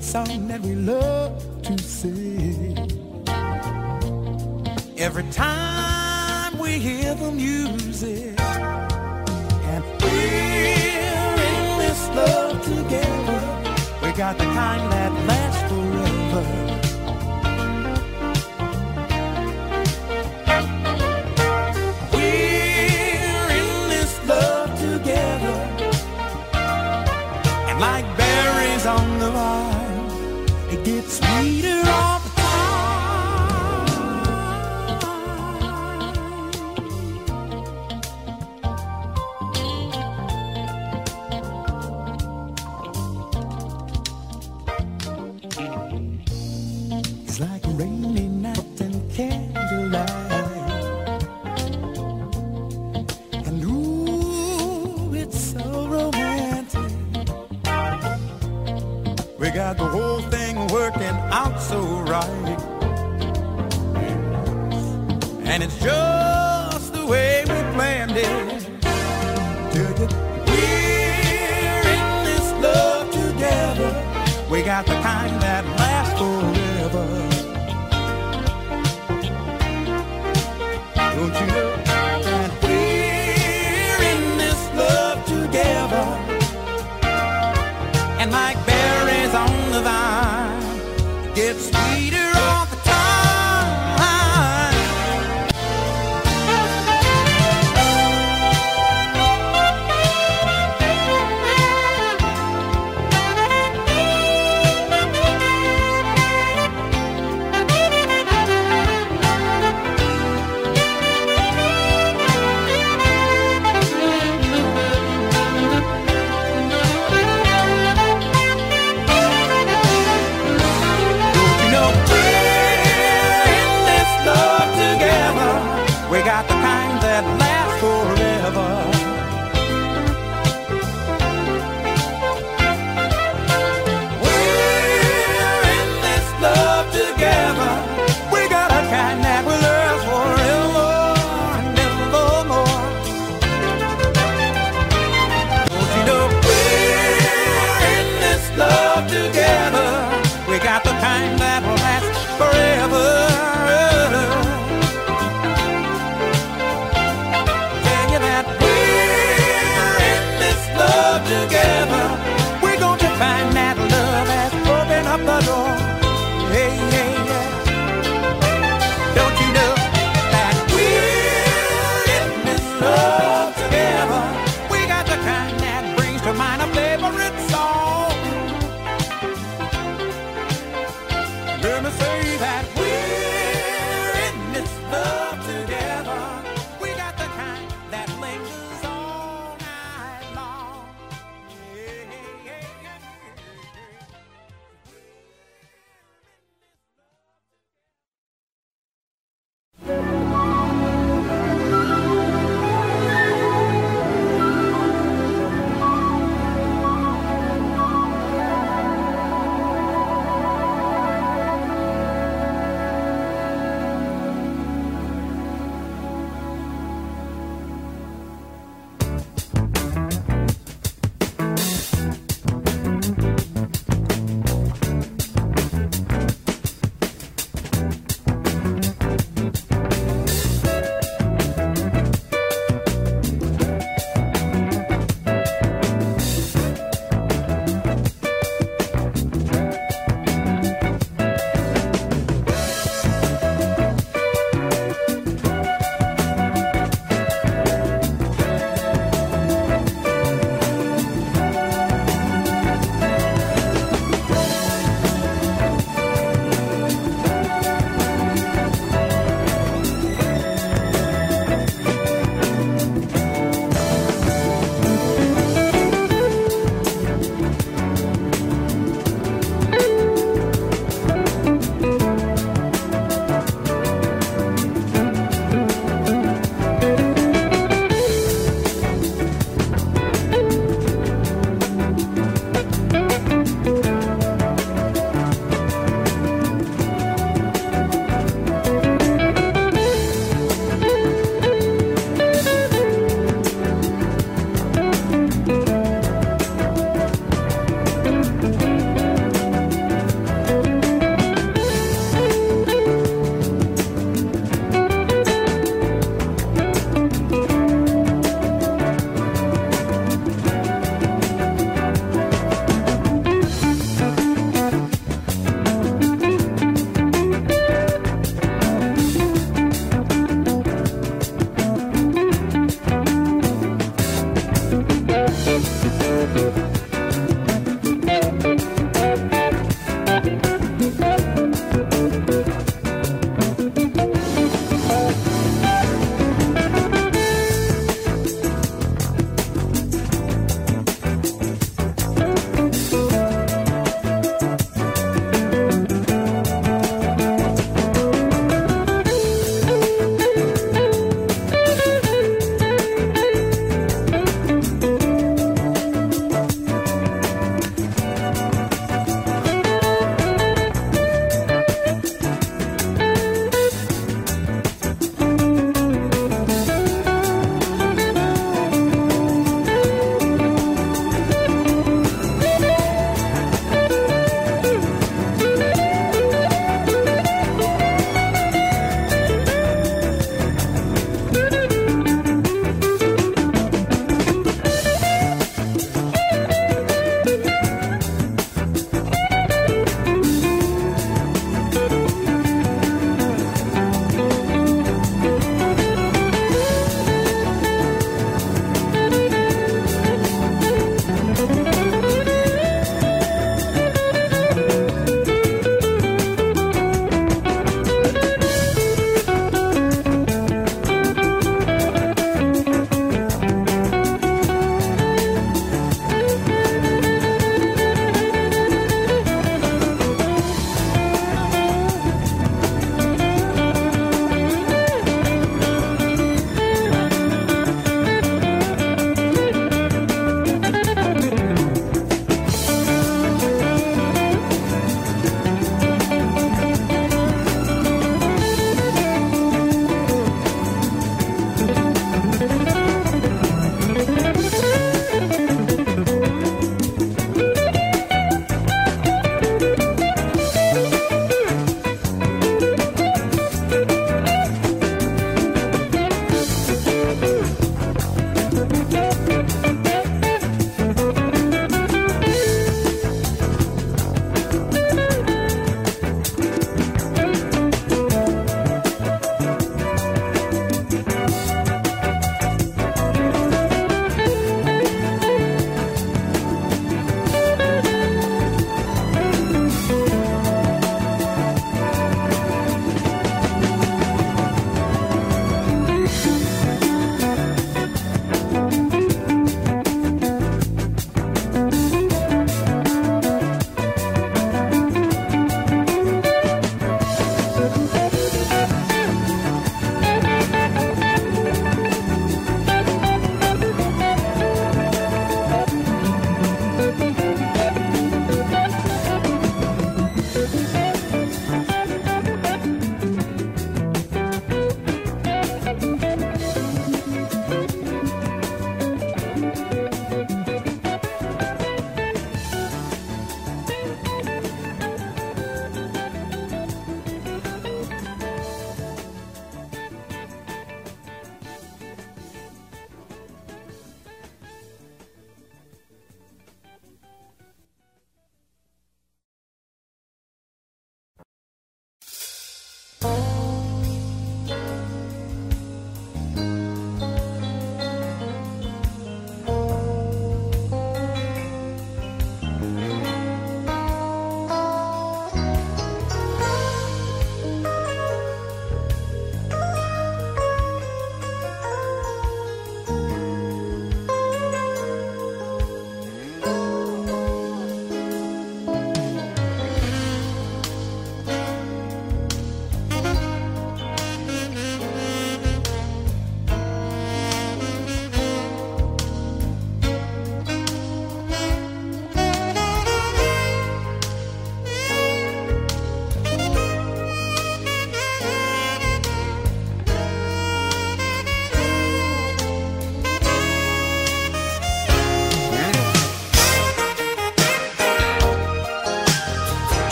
favorite song that we love to sing. Every time we hear the music and we're in this love together, we got the kind that lasts forever.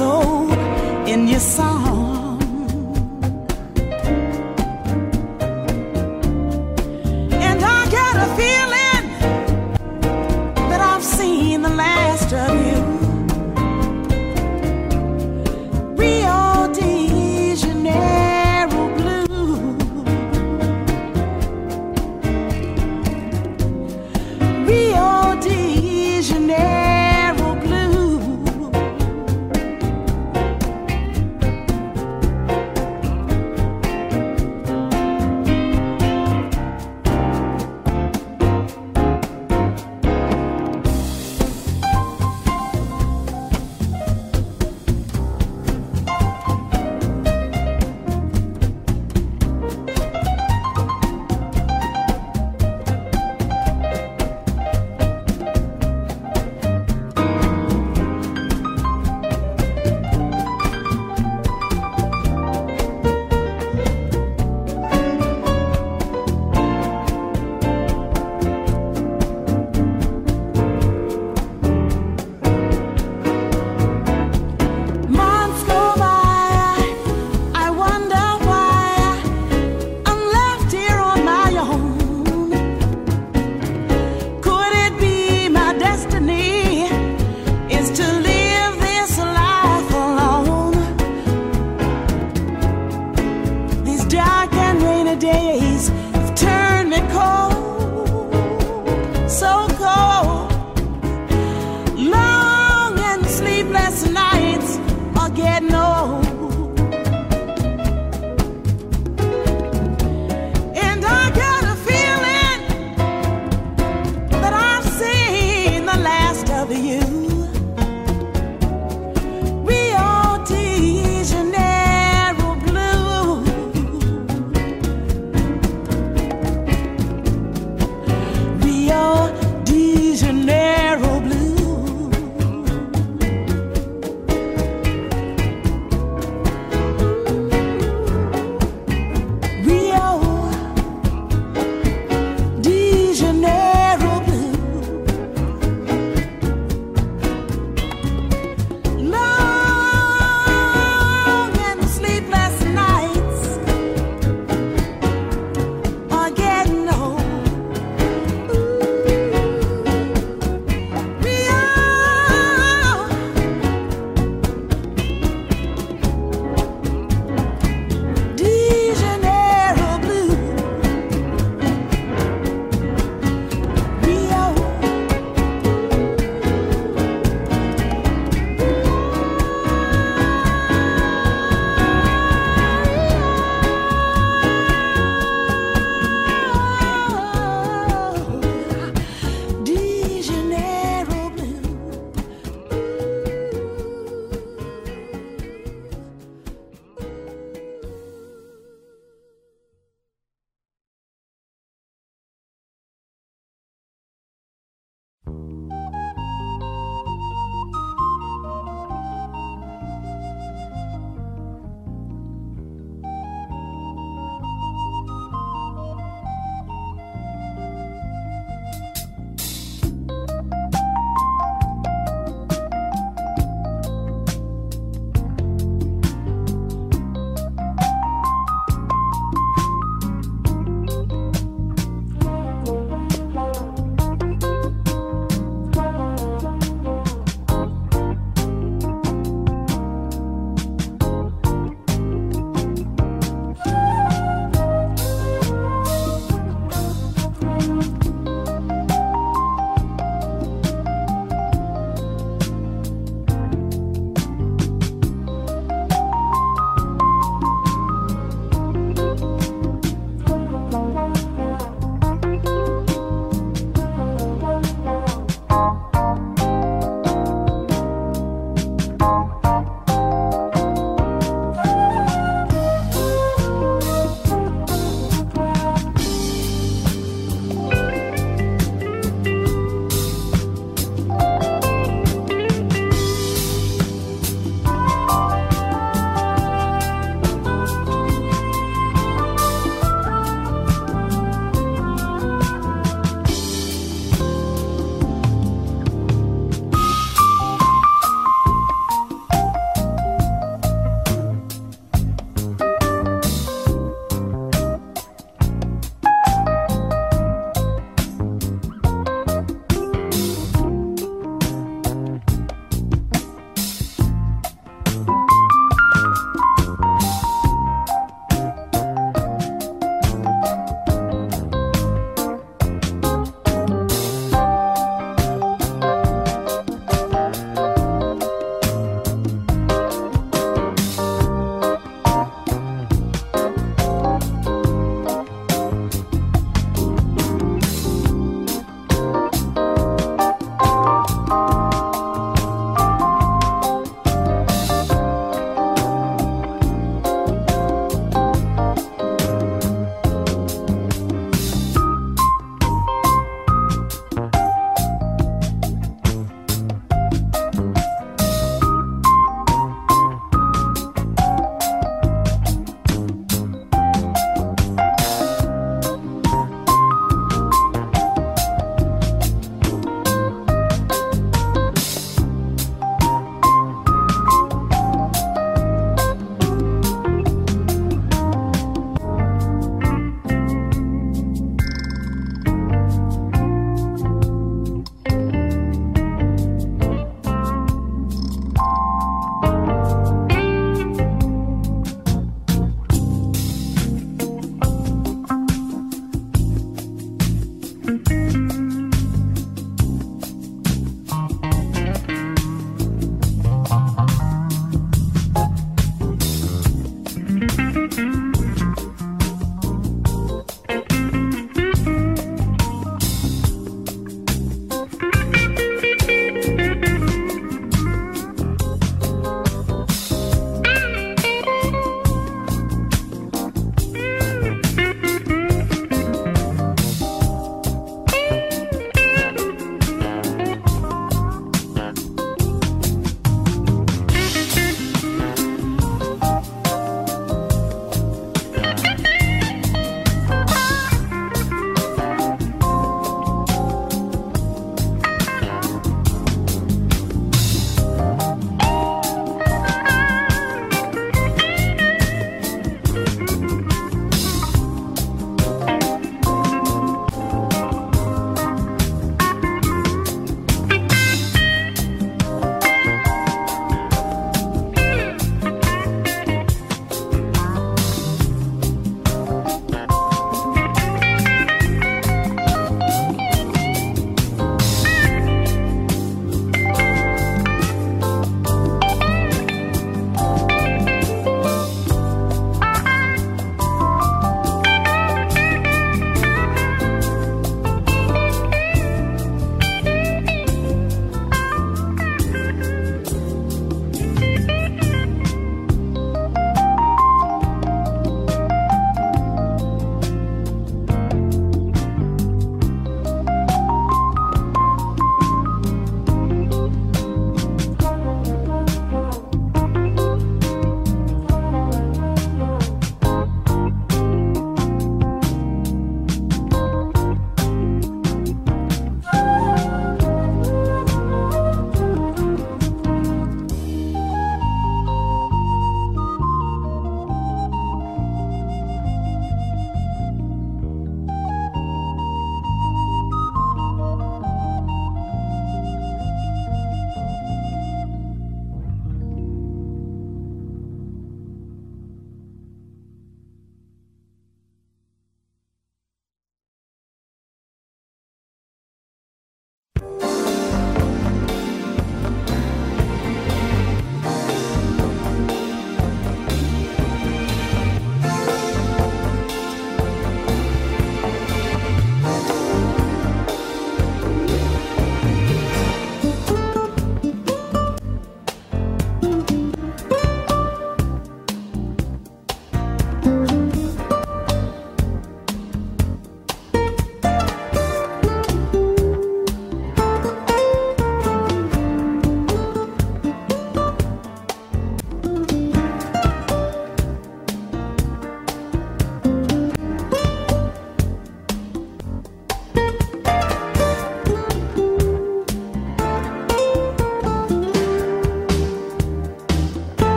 Soul in your song.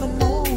To be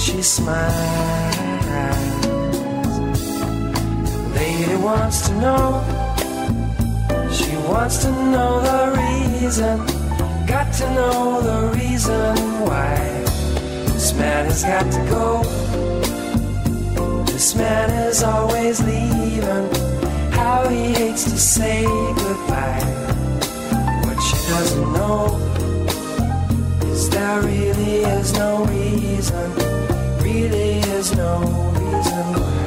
she smiles. Lady wants to know. She wants to know the reason. Got to know the reason why this man has got to go. This man is always leaving. How he hates to say goodbye. What she doesn't know there really is no reason. Really is no reason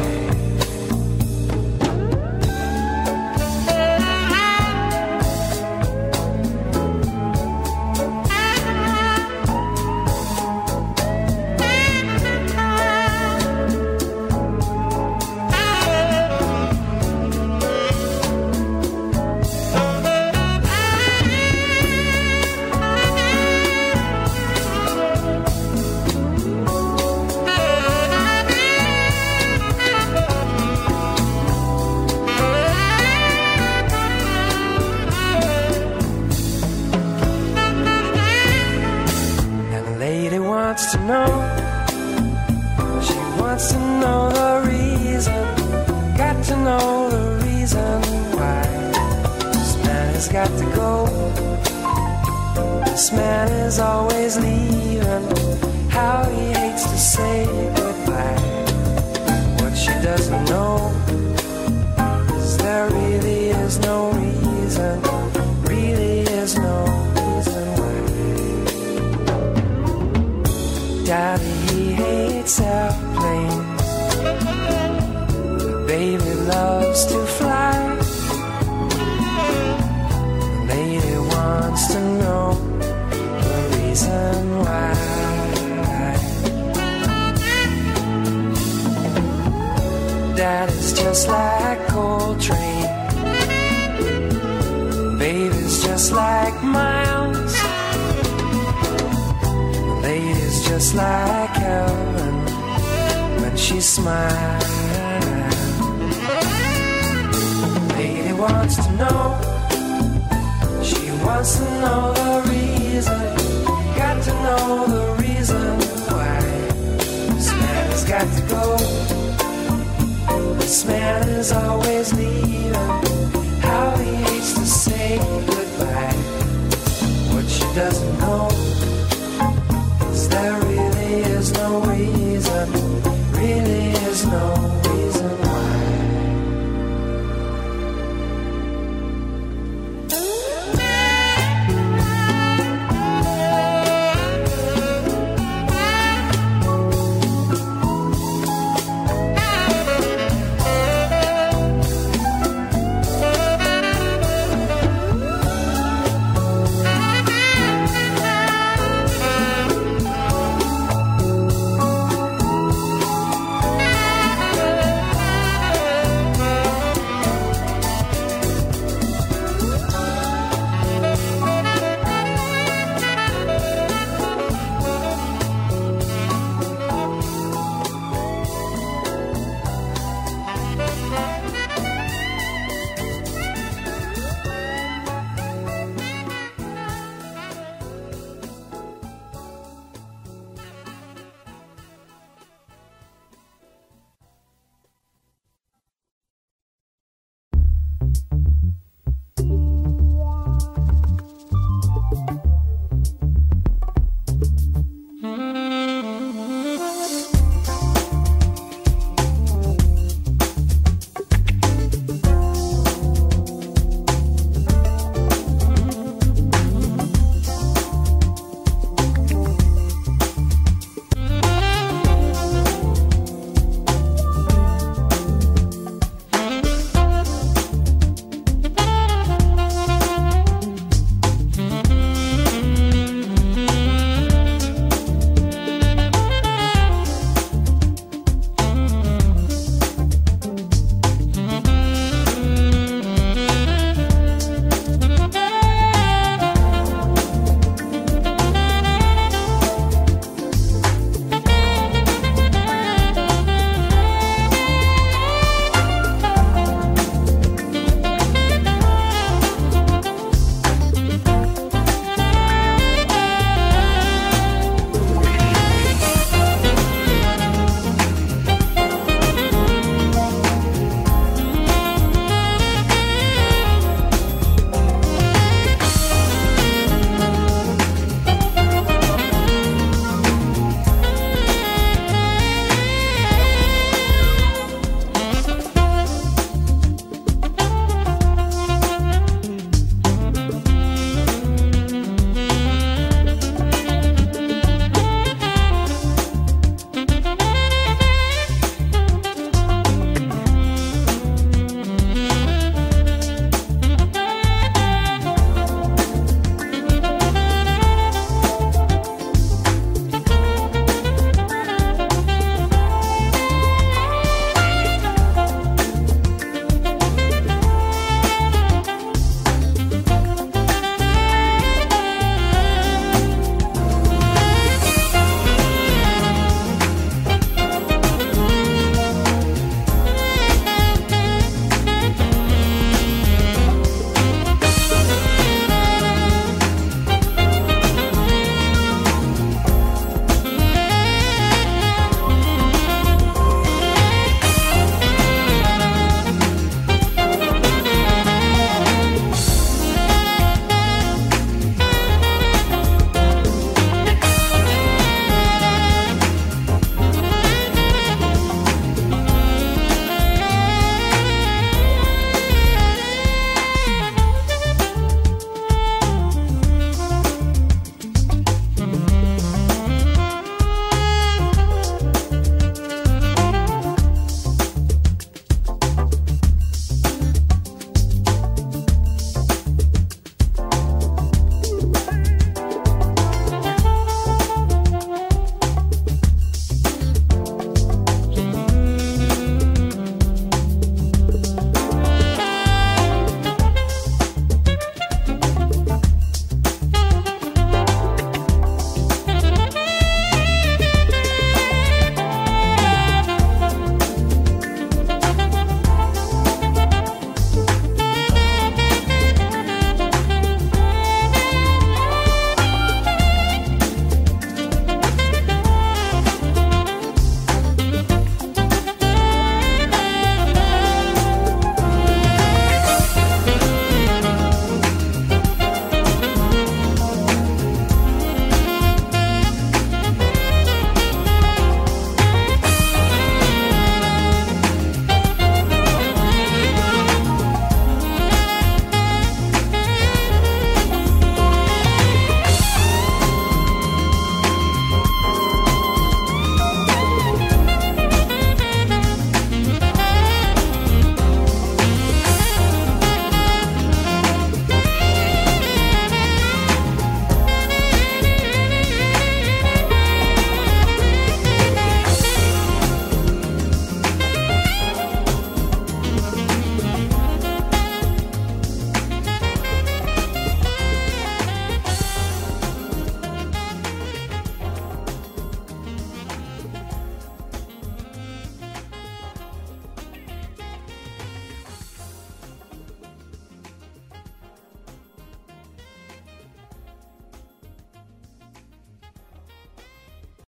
just like Helen when she smiles. Lady wants to know. She wants to know the reason. Got to know the reason why. This man has got to go. This man is always leaving. How he hates to say goodbye. What she doesn't know there really is no reason. Really is no